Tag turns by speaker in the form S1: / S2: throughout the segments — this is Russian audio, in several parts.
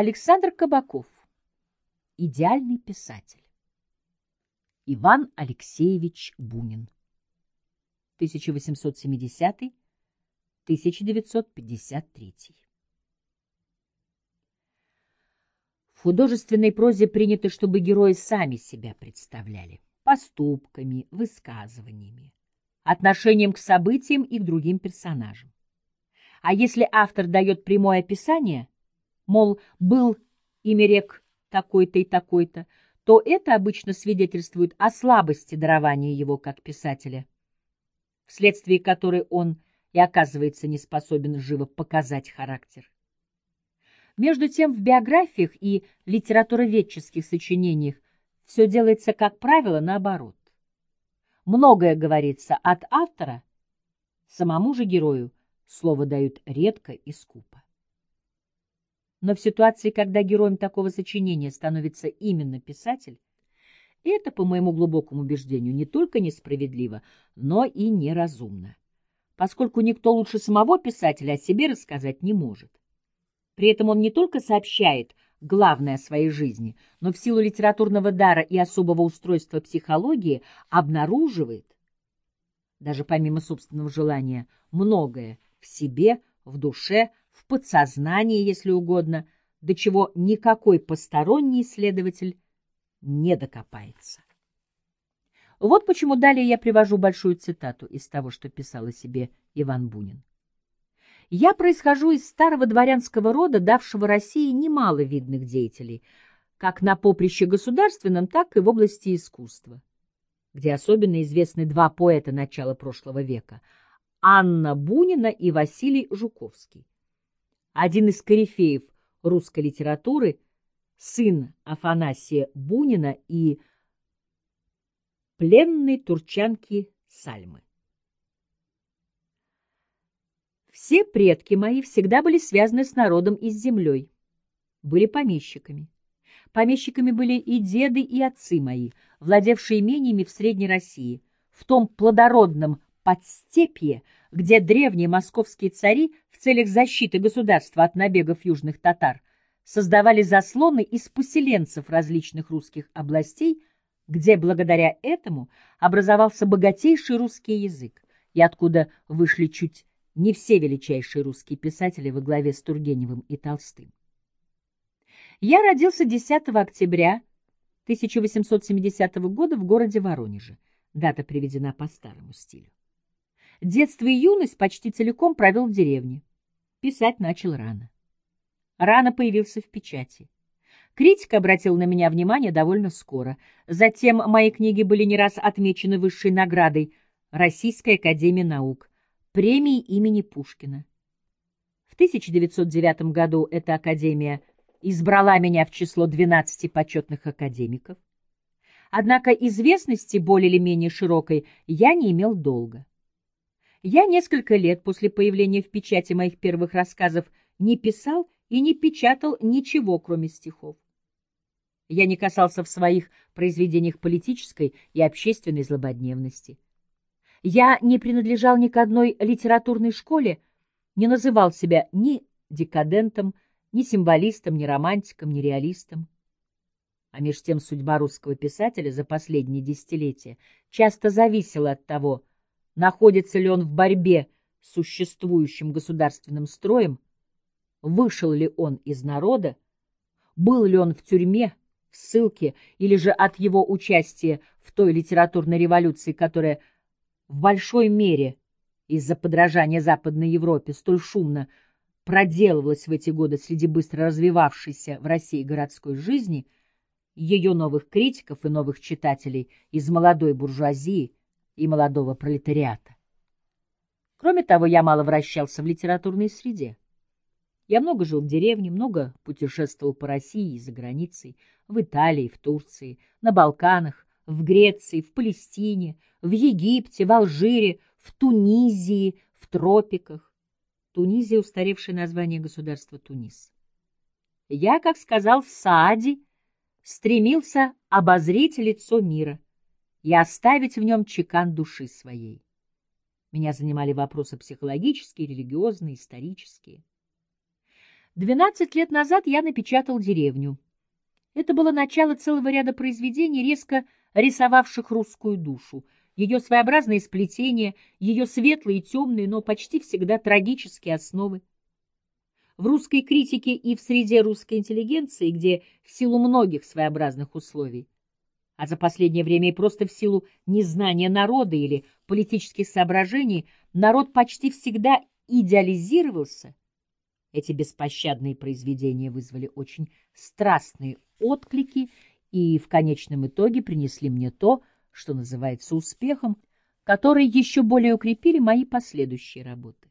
S1: Александр Кабаков. Идеальный писатель. Иван Алексеевич Бунин. 1870-1953. В художественной прозе принято, чтобы герои сами себя представляли поступками, высказываниями, отношением к событиям и к другим персонажам. А если автор дает прямое описание, мол, был ими рек такой-то и такой-то, то это обычно свидетельствует о слабости дарования его как писателя, вследствие которой он и оказывается не способен живо показать характер. Между тем, в биографиях и литературоведческих сочинениях все делается, как правило, наоборот. Многое говорится от автора, самому же герою слово дают редко и скупо. Но в ситуации, когда героем такого сочинения становится именно писатель, это, по моему глубокому убеждению, не только несправедливо, но и неразумно, поскольку никто лучше самого писателя о себе рассказать не может. При этом он не только сообщает главное о своей жизни, но в силу литературного дара и особого устройства психологии обнаруживает, даже помимо собственного желания, многое в себе, в душе, в подсознании, если угодно, до чего никакой посторонний исследователь не докопается. Вот почему далее я привожу большую цитату из того, что писал о себе Иван Бунин. Я происхожу из старого дворянского рода, давшего России немало видных деятелей, как на поприще государственном, так и в области искусства, где особенно известны два поэта начала прошлого века – Анна Бунина и Василий Жуковский. Один из корифеев русской литературы, сын Афанасия Бунина и пленной турчанки Сальмы. Все предки мои всегда были связаны с народом и с землей, были помещиками. Помещиками были и деды, и отцы мои, владевшие имениями в Средней России, в том плодородном подстепье, где древние московские цари целях защиты государства от набегов южных татар создавали заслоны из поселенцев различных русских областей, где благодаря этому образовался богатейший русский язык, и откуда вышли чуть не все величайшие русские писатели во главе с Тургеневым и Толстым. Я родился 10 октября 1870 года в городе Воронеже. Дата приведена по старому стилю. Детство и юность почти целиком провел в деревне. Писать начал рано. Рано появился в печати. Критика обратил на меня внимание довольно скоро. Затем мои книги были не раз отмечены высшей наградой Российской академии наук, премии имени Пушкина. В 1909 году эта академия избрала меня в число 12 почетных академиков. Однако известности более или менее широкой я не имел долго. Я несколько лет после появления в печати моих первых рассказов не писал и не печатал ничего, кроме стихов. Я не касался в своих произведениях политической и общественной злободневности. Я не принадлежал ни к одной литературной школе, не называл себя ни декадентом, ни символистом, ни романтиком, ни реалистом. А меж тем судьба русского писателя за последние десятилетия часто зависела от того, находится ли он в борьбе с существующим государственным строем, вышел ли он из народа, был ли он в тюрьме, в ссылке, или же от его участия в той литературной революции, которая в большой мере из-за подражания Западной Европе столь шумно проделывалась в эти годы среди быстро развивавшейся в России городской жизни, ее новых критиков и новых читателей из молодой буржуазии и молодого пролетариата. Кроме того, я мало вращался в литературной среде. Я много жил в деревне, много путешествовал по России и за границей, в Италии, в Турции, на Балканах, в Греции, в Палестине, в Египте, в Алжире, в Тунизии, в тропиках. Тунизия — устаревшее название государства Тунис. Я, как сказал Саади, стремился обозрить лицо мира и оставить в нем чекан души своей. Меня занимали вопросы психологические, религиозные, исторические. Двенадцать лет назад я напечатал «Деревню». Это было начало целого ряда произведений, резко рисовавших русскую душу, ее своеобразные сплетения, ее светлые и темные, но почти всегда трагические основы. В русской критике и в среде русской интеллигенции, где в силу многих своеобразных условий, а за последнее время и просто в силу незнания народа или политических соображений, народ почти всегда идеализировался, эти беспощадные произведения вызвали очень страстные отклики и в конечном итоге принесли мне то, что называется успехом, который еще более укрепили мои последующие работы.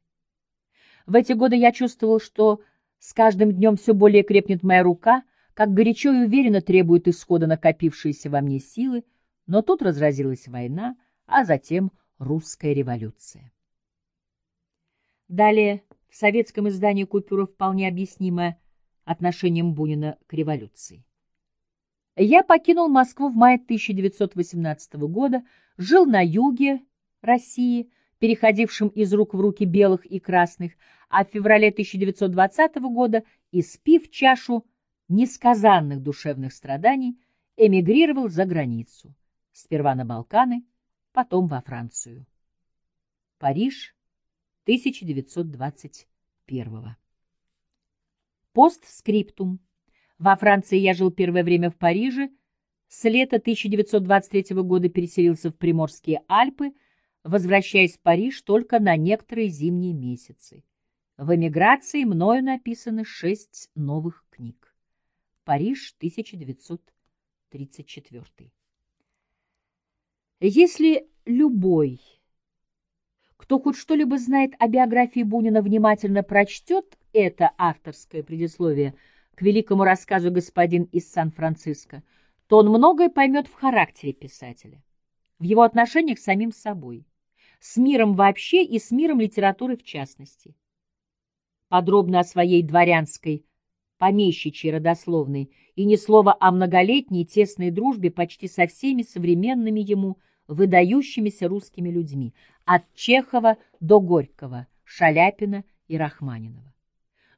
S1: В эти годы я чувствовал, что с каждым днем все более крепнет моя рука, как горячо и уверенно требует исхода накопившиеся во мне силы, но тут разразилась война, а затем русская революция. Далее в советском издании купюра вполне объяснимая отношением Бунина к революции. Я покинул Москву в мае 1918 года, жил на юге России, переходившем из рук в руки белых и красных, а в феврале 1920 года, испив чашу несказанных душевных страданий, эмигрировал за границу, сперва на Балканы, потом во Францию. Париж, 1921. Постскриптум. Во Франции я жил первое время в Париже, с лета 1923 года переселился в Приморские Альпы, возвращаясь в Париж только на некоторые зимние месяцы. В эмиграции мною написаны шесть новых книг. Париж, 1934. Если любой кто хоть что-либо знает о биографии Бунина, внимательно прочтет это авторское предисловие к великому рассказу «Господин из Сан-Франциско», то он многое поймет в характере писателя, в его отношениях с самим собой, с миром вообще и с миром литературы в частности. Подробно о своей дворянской, помещичьей родословной и ни слова о многолетней тесной дружбе почти со всеми современными ему выдающимися русскими людьми, от Чехова до Горького, Шаляпина и Рахманинова.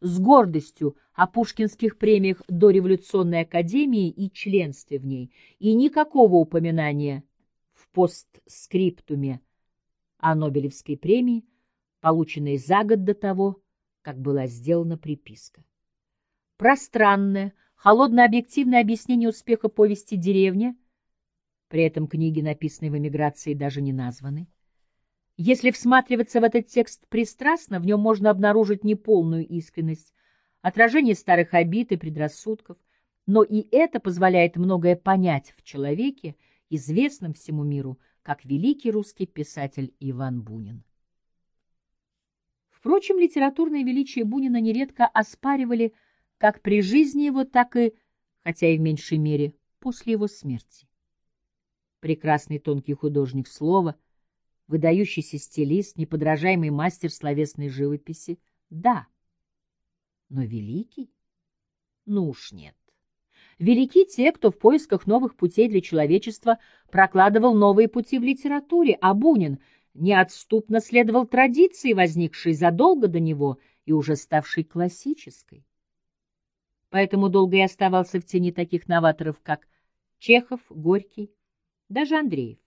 S1: С гордостью о пушкинских премиях до революционной академии и членстве в ней, и никакого упоминания в постскриптуме о Нобелевской премии, полученной за год до того, как была сделана приписка. Пространное, холодно-объективное объяснение успеха повести «Деревня» При этом книги, написанные в эмиграции, даже не названы. Если всматриваться в этот текст пристрастно, в нем можно обнаружить неполную искренность, отражение старых обид и предрассудков, но и это позволяет многое понять в человеке, известном всему миру, как великий русский писатель Иван Бунин. Впрочем, литературное величие Бунина нередко оспаривали как при жизни его, так и, хотя и в меньшей мере, после его смерти прекрасный тонкий художник слова, выдающийся стилист, неподражаемый мастер словесной живописи. Да, но великий? Ну уж нет. Велики те, кто в поисках новых путей для человечества прокладывал новые пути в литературе, а Бунин неотступно следовал традиции, возникшей задолго до него и уже ставшей классической. Поэтому долго и оставался в тени таких новаторов, как Чехов, Горький, даже Андреев.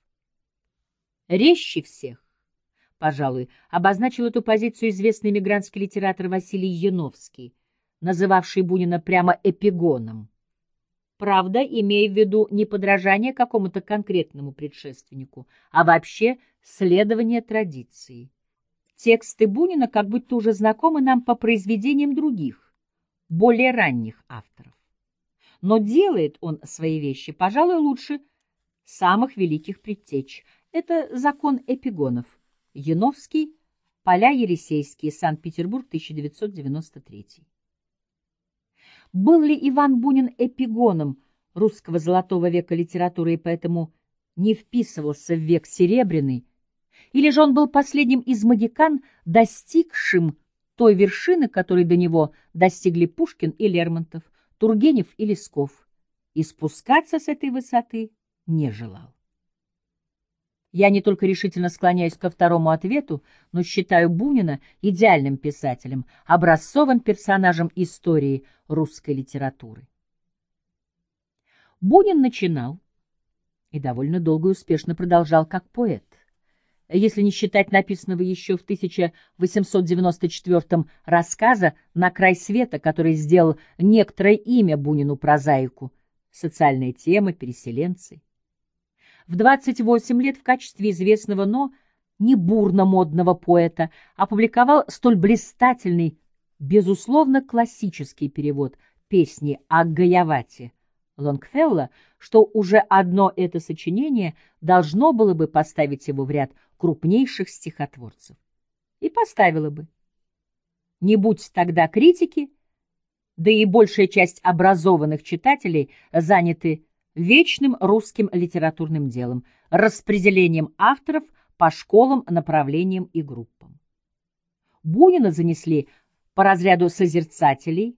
S1: Резче всех, пожалуй, обозначил эту позицию известный мигрантский литератор Василий Яновский, называвший Бунина прямо эпигоном. Правда, имея в виду не подражание какому-то конкретному предшественнику, а вообще следование традиции. Тексты Бунина как будто уже знакомы нам по произведениям других, более ранних авторов. Но делает он свои вещи, пожалуй, лучше, самых великих предтеч. Это закон эпигонов. Яновский, Поля Елисейские, Санкт-Петербург, 1993. Был ли Иван Бунин эпигоном русского золотого века литературы и поэтому не вписывался в век серебряный, или же он был последним из магикан, достигшим той вершины, которой до него достигли Пушкин и Лермонтов, Тургенев и Лесков, и спускаться с этой высоты не желал. Я не только решительно склоняюсь ко второму ответу, но считаю Бунина идеальным писателем, образцовым персонажем истории русской литературы. Бунин начинал и довольно долго и успешно продолжал как поэт. Если не считать написанного еще в 1894 рассказа «На край света», который сделал некоторое имя Бунину-прозаику, социальные темы, переселенцы в 28 лет в качестве известного, но не бурно-модного поэта опубликовал столь блистательный, безусловно, классический перевод песни о Гаявате Лонгфелла, что уже одно это сочинение должно было бы поставить его в ряд крупнейших стихотворцев. И поставило бы. Не будь тогда критики, да и большая часть образованных читателей заняты вечным русским литературным делом, распределением авторов по школам, направлениям и группам. Бунина занесли по разряду созерцателей,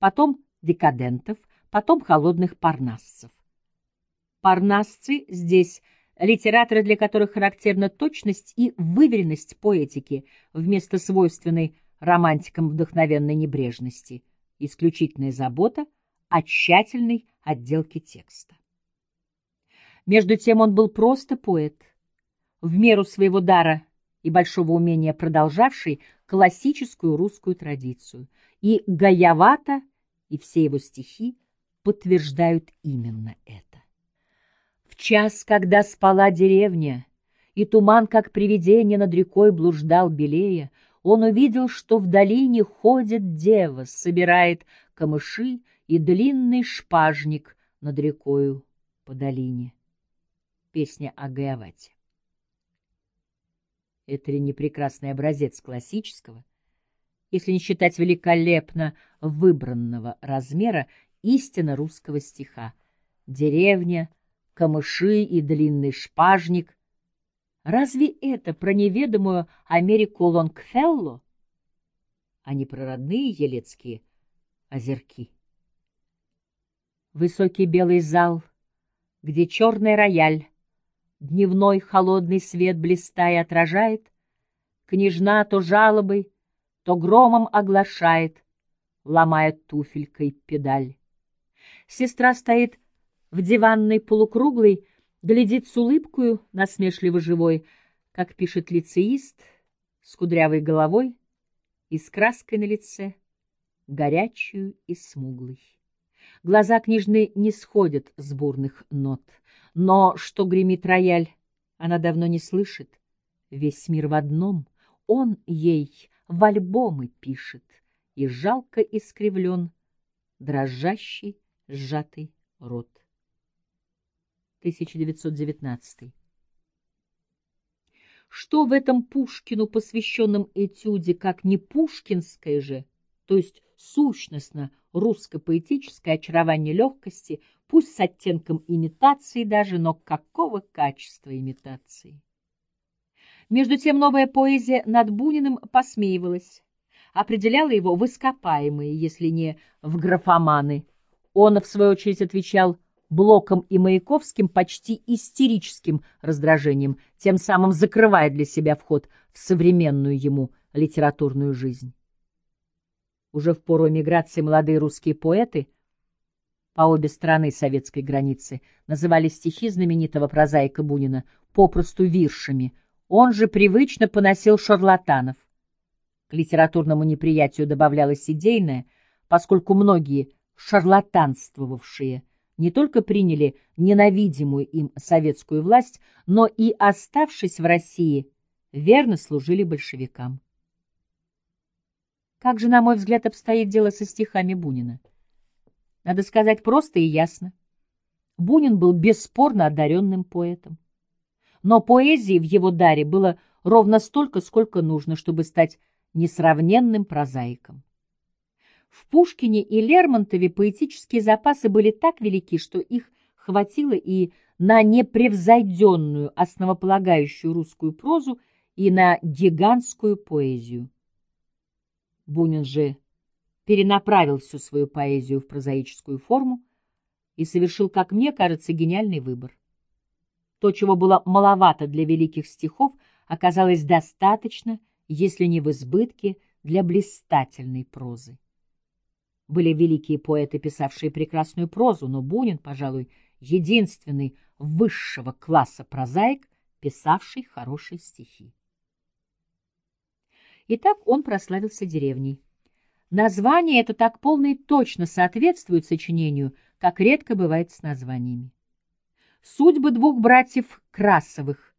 S1: потом декадентов, потом холодных парнассцев. Парнасцы здесь литераторы, для которых характерна точность и выверенность поэтики вместо свойственной романтикам вдохновенной небрежности, исключительная забота о тщательной отделки текста. Между тем он был просто поэт, в меру своего дара и большого умения продолжавший классическую русскую традицию, и Гаявата и все его стихи подтверждают именно это. В час, когда спала деревня, и туман, как привидение, над рекой блуждал белее, он увидел, что в долине ходит дева, собирает камыши и длинный шпажник над рекою по долине. Песня о Гаявате. Это ли не прекрасный образец классического, если не считать великолепно выбранного размера истинно русского стиха? Деревня, камыши и длинный шпажник. Разве это про неведомую Америку Лонгфелло, а не про родные елецкие озерки? Высокий белый зал, где черный рояль, Дневной холодный свет блистая отражает, Княжна то жалобой, то громом оглашает, Ломая туфелькой педаль. Сестра стоит в диванной полукруглой, Глядит с улыбкою, насмешливо живой, Как пишет лицеист, с кудрявой головой И с краской на лице, горячую и смуглой. Глаза княжны не сходят с бурных нот. Но что гремит рояль, она давно не слышит. Весь мир в одном, он ей в альбомы пишет, И жалко искривлен дрожащий сжатый рот. 1919 Что в этом Пушкину посвященном этюде, как не пушкинское же, то есть сущностно русско-поэтическое очарование легкости, пусть с оттенком имитации даже, но какого качества имитации? Между тем новая поэзия над Буниным посмеивалась, определяла его в ископаемые, если не в графоманы. Он, в свою очередь, отвечал Блоком и Маяковским почти истерическим раздражением, тем самым закрывая для себя вход в современную ему литературную жизнь. Уже в пору эмиграции молодые русские поэты по обе стороны советской границы называли стихи знаменитого прозаика Бунина попросту виршами, он же привычно поносил шарлатанов. К литературному неприятию добавлялось идейное, поскольку многие шарлатанствовавшие не только приняли ненавидимую им советскую власть, но и, оставшись в России, верно служили большевикам. Как же, на мой взгляд, обстоит дело со стихами Бунина? Надо сказать просто и ясно. Бунин был бесспорно одаренным поэтом. Но поэзии в его даре было ровно столько, сколько нужно, чтобы стать несравненным прозаиком. В Пушкине и Лермонтове поэтические запасы были так велики, что их хватило и на непревзойденную основополагающую русскую прозу, и на гигантскую поэзию. Бунин же перенаправил всю свою поэзию в прозаическую форму и совершил, как мне кажется, гениальный выбор. То, чего было маловато для великих стихов, оказалось достаточно, если не в избытке, для блистательной прозы. Были великие поэты, писавшие прекрасную прозу, но Бунин, пожалуй, единственный высшего класса прозаик, писавший хорошие стихи. Итак, он прославился деревней. Название это так полно и точно соответствует сочинению, как редко бывает с названиями. Судьбы двух братьев Красовых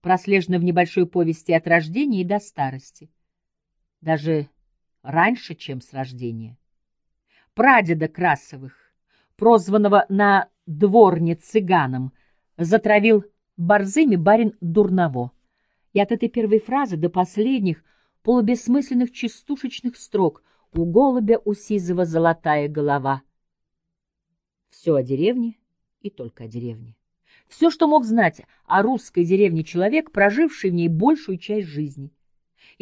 S1: прослежены в небольшой повести от рождения и до старости. Даже раньше, чем с рождения. Прадеда Красовых, прозванного на дворне цыганом, затравил борзыми барин Дурново. И от этой первой фразы до последних полубессмысленных частушечных строк «У голубя у сизого золотая голова». Все о деревне и только о деревне. Все, что мог знать о русской деревне человек, проживший в ней большую часть жизни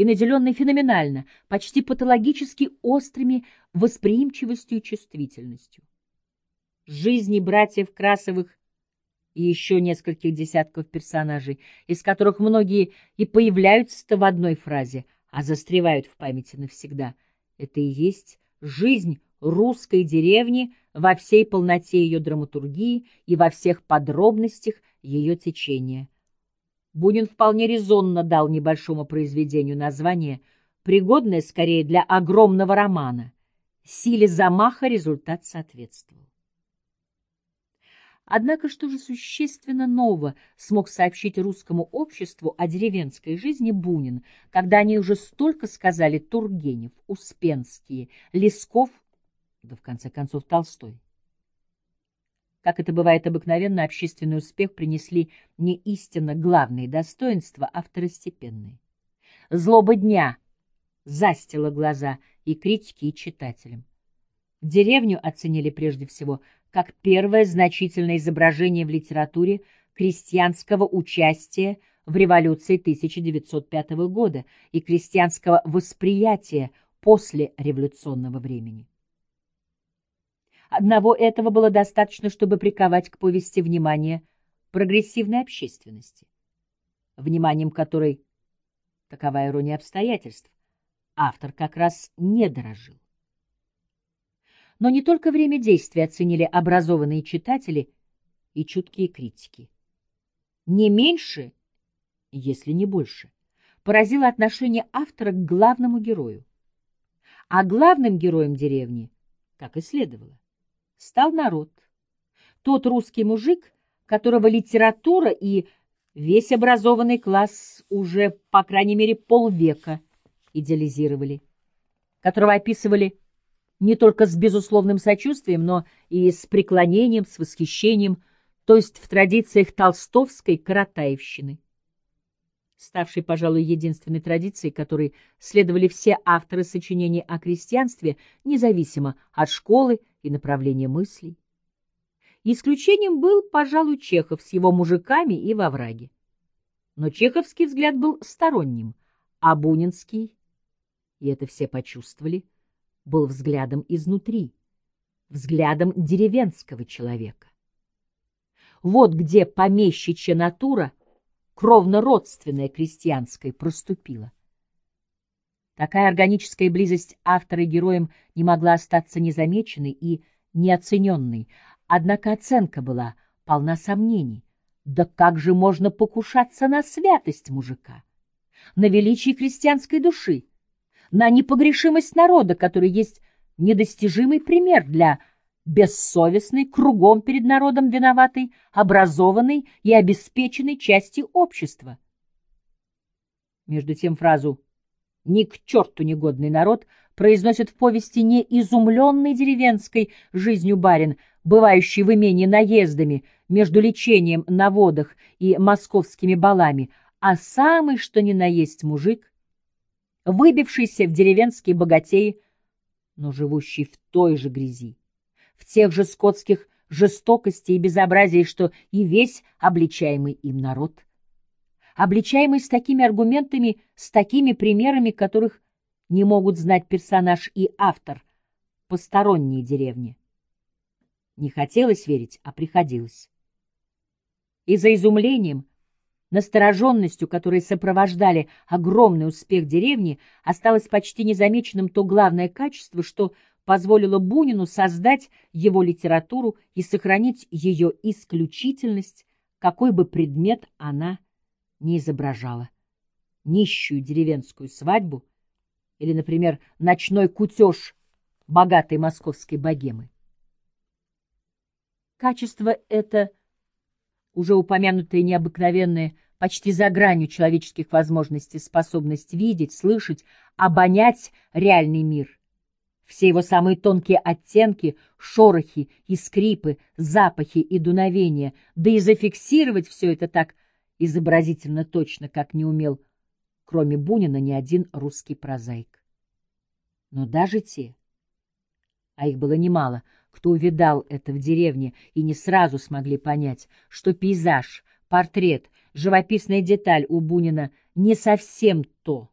S1: и наделенный феноменально, почти патологически острыми восприимчивостью и чувствительностью. Жизни братьев Красовых и еще нескольких десятков персонажей, из которых многие и появляются-то в одной фразе, а застревают в памяти навсегда. Это и есть жизнь русской деревни во всей полноте ее драматургии и во всех подробностях ее течения. Бунин вполне резонно дал небольшому произведению название, пригодное скорее для огромного романа. Силе замаха результат соответствовал. Однако что же существенно нового смог сообщить русскому обществу о деревенской жизни Бунин, когда они уже столько сказали Тургенев, Успенские, Лесков да в конце концов Толстой. Как это бывает обыкновенно, общественный успех принесли не истинно главные достоинства, а второстепенные. Злоба дня застила глаза и критики, и читателям. Деревню оценили прежде всего как первое значительное изображение в литературе крестьянского участия в революции 1905 года и крестьянского восприятия после революционного времени. Одного этого было достаточно, чтобы приковать к повести внимание прогрессивной общественности, вниманием которой, такова ирония обстоятельств, автор как раз не дорожил. Но не только время действия оценили образованные читатели и чуткие критики. Не меньше, если не больше, поразило отношение автора к главному герою. А главным героем деревни, как и следовало, стал народ. Тот русский мужик, которого литература и весь образованный класс уже, по крайней мере, полвека идеализировали, которого описывали не только с безусловным сочувствием, но и с преклонением, с восхищением, то есть в традициях толстовской каратаевщины ставшей, пожалуй, единственной традицией, которой следовали все авторы сочинений о крестьянстве, независимо от школы и направления мыслей. Исключением был, пожалуй, Чехов с его мужиками и во враге. Но чеховский взгляд был сторонним, а бунинский, и это все почувствовали, был взглядом изнутри, взглядом деревенского человека. Вот где помещичья натура — кровно-родственная крестьянской, проступила. Такая органическая близость автора и героем не могла остаться незамеченной и неоцененной, однако оценка была полна сомнений. Да как же можно покушаться на святость мужика, на величие крестьянской души, на непогрешимость народа, который есть недостижимый пример для бессовестной, кругом перед народом виноватой, образованной и обеспеченной части общества. Между тем фразу «ни к черту негодный народ» произносит в повести не изумленный деревенской жизнью барин, бывающий в имении наездами между лечением на водах и московскими балами, а самый что ни на есть мужик, выбившийся в деревенские богатеи, но живущий в той же грязи в тех же скотских жестокости и безобразии, что и весь обличаемый им народ. Обличаемый с такими аргументами, с такими примерами, которых не могут знать персонаж и автор, посторонние деревни. Не хотелось верить, а приходилось. и за изумлением, настороженностью, которые сопровождали огромный успех деревни, осталось почти незамеченным то главное качество, что позволило Бунину создать его литературу и сохранить ее исключительность, какой бы предмет она не изображала. Нищую деревенскую свадьбу или, например, ночной кутеж богатой московской богемы. Качество это, уже упомянутое необыкновенное, почти за гранью человеческих возможностей способность видеть, слышать, обонять реальный мир, все его самые тонкие оттенки, шорохи и скрипы, запахи и дуновения, да и зафиксировать все это так изобразительно точно, как не умел, кроме Бунина, ни один русский прозаик. Но даже те, а их было немало, кто увидал это в деревне и не сразу смогли понять, что пейзаж, портрет, живописная деталь у Бунина не совсем то,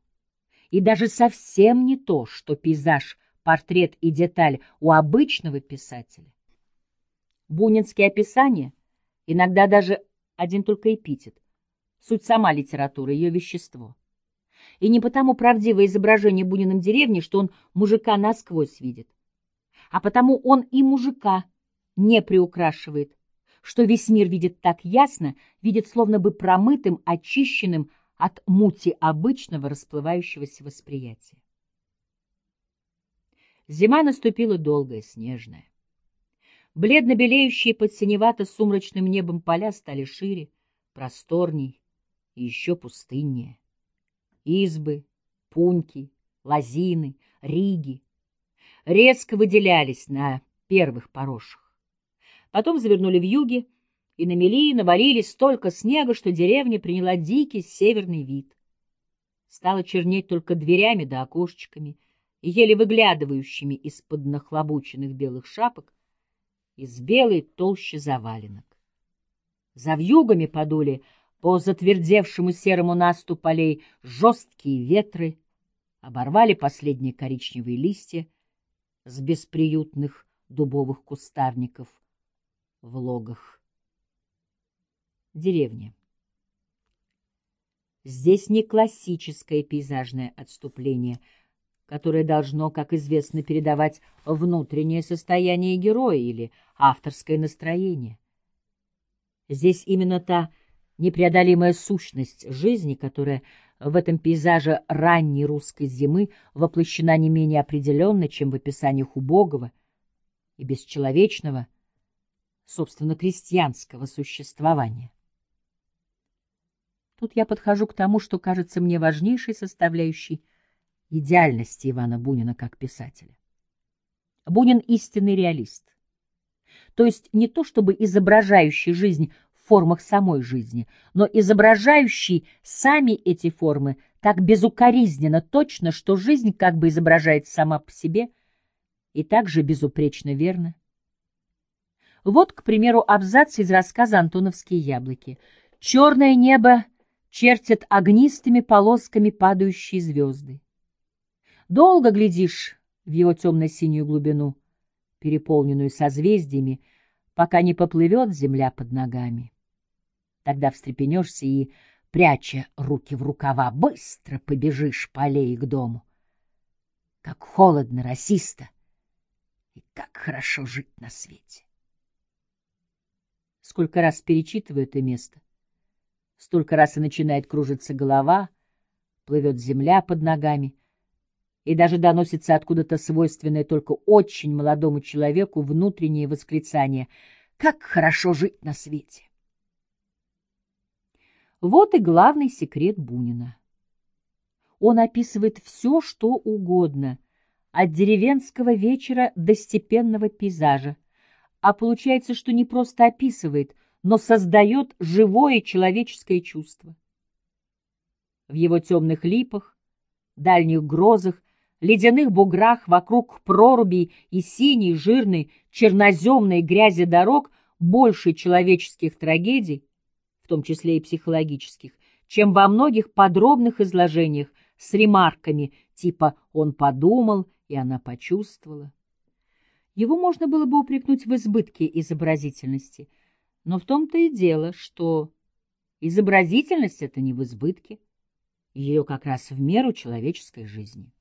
S1: и даже совсем не то, что пейзаж, портрет и деталь у обычного писателя. Бунинские описания, иногда даже один только эпитет, суть сама литература, ее вещество. И не потому правдивое изображение Буниным деревни, что он мужика насквозь видит, а потому он и мужика не приукрашивает, что весь мир видит так ясно, видит словно бы промытым, очищенным от мути обычного расплывающегося восприятия. Зима наступила долгая, снежная. Бледно белеющие под синевато-сумрачным небом поля стали шире, просторней и еще пустыннее. Избы, пуньки, лозины, риги, резко выделялись на первых порошах. Потом завернули в юге и намели и навалили столько снега, что деревня приняла дикий северный вид. Стало чернеть только дверями да окошечками, еле выглядывающими из-под нахлобученных белых шапок из белой толщи заваленок. За вьюгами подули по затвердевшему серому насту полей жесткие ветры, оборвали последние коричневые листья, с бесприютных дубовых кустарников в логах. Деревня. Здесь не классическое пейзажное отступление, которое должно, как известно, передавать внутреннее состояние героя или авторское настроение. Здесь именно та непреодолимая сущность жизни, которая в этом пейзаже ранней русской зимы воплощена не менее определенно, чем в описаниях убогого и бесчеловечного, собственно, крестьянского существования. Тут я подхожу к тому, что кажется мне важнейшей составляющей идеальности Ивана Бунина как писателя. Бунин — истинный реалист. То есть не то чтобы изображающий жизнь формах самой жизни, но изображающий сами эти формы так безукоризненно точно, что жизнь как бы изображает сама по себе и также безупречно верно. Вот, к примеру, абзац из рассказа «Антоновские яблоки». «Черное небо чертят огнистыми полосками падающие звезды. Долго глядишь в его темно-синюю глубину, переполненную созвездиями, пока не поплывет земля под ногами. Тогда встрепенешься и, пряча руки в рукава, быстро побежишь по аллее к дому. Как холодно, расисто, и как хорошо жить на свете. Сколько раз перечитываю это место, столько раз и начинает кружиться голова, плывет земля под ногами, и даже доносится откуда-то свойственное только очень молодому человеку внутреннее восклицание «Как хорошо жить на свете!» Вот и главный секрет Бунина. Он описывает все, что угодно, от деревенского вечера до степенного пейзажа, а получается, что не просто описывает, но создает живое человеческое чувство. В его темных липах, дальних грозах, ледяных буграх вокруг прорубей и синей, жирной, черноземной грязи дорог больше человеческих трагедий, в том числе и психологических, чем во многих подробных изложениях с ремарками типа «он подумал» и «она почувствовала». Его можно было бы упрекнуть в избытке изобразительности, Но в том-то и дело, что изобразительность — это не в избытке, ее как раз в меру человеческой жизни.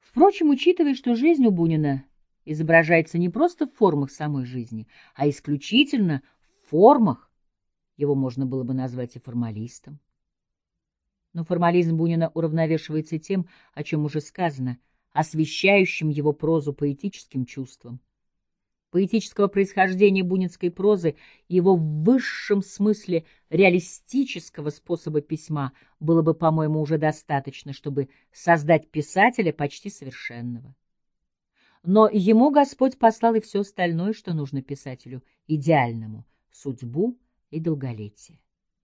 S1: Впрочем, учитывая, что жизнь у Бунина изображается не просто в формах самой жизни, а исключительно в формах, его можно было бы назвать и формалистом. Но формализм Бунина уравновешивается тем, о чем уже сказано, освещающим его прозу поэтическим чувством, поэтического происхождения бунинской прозы и его в высшем смысле реалистического способа письма было бы, по-моему, уже достаточно, чтобы создать писателя почти совершенного. Но ему Господь послал и все остальное, что нужно писателю идеальному — судьбу и долголетие.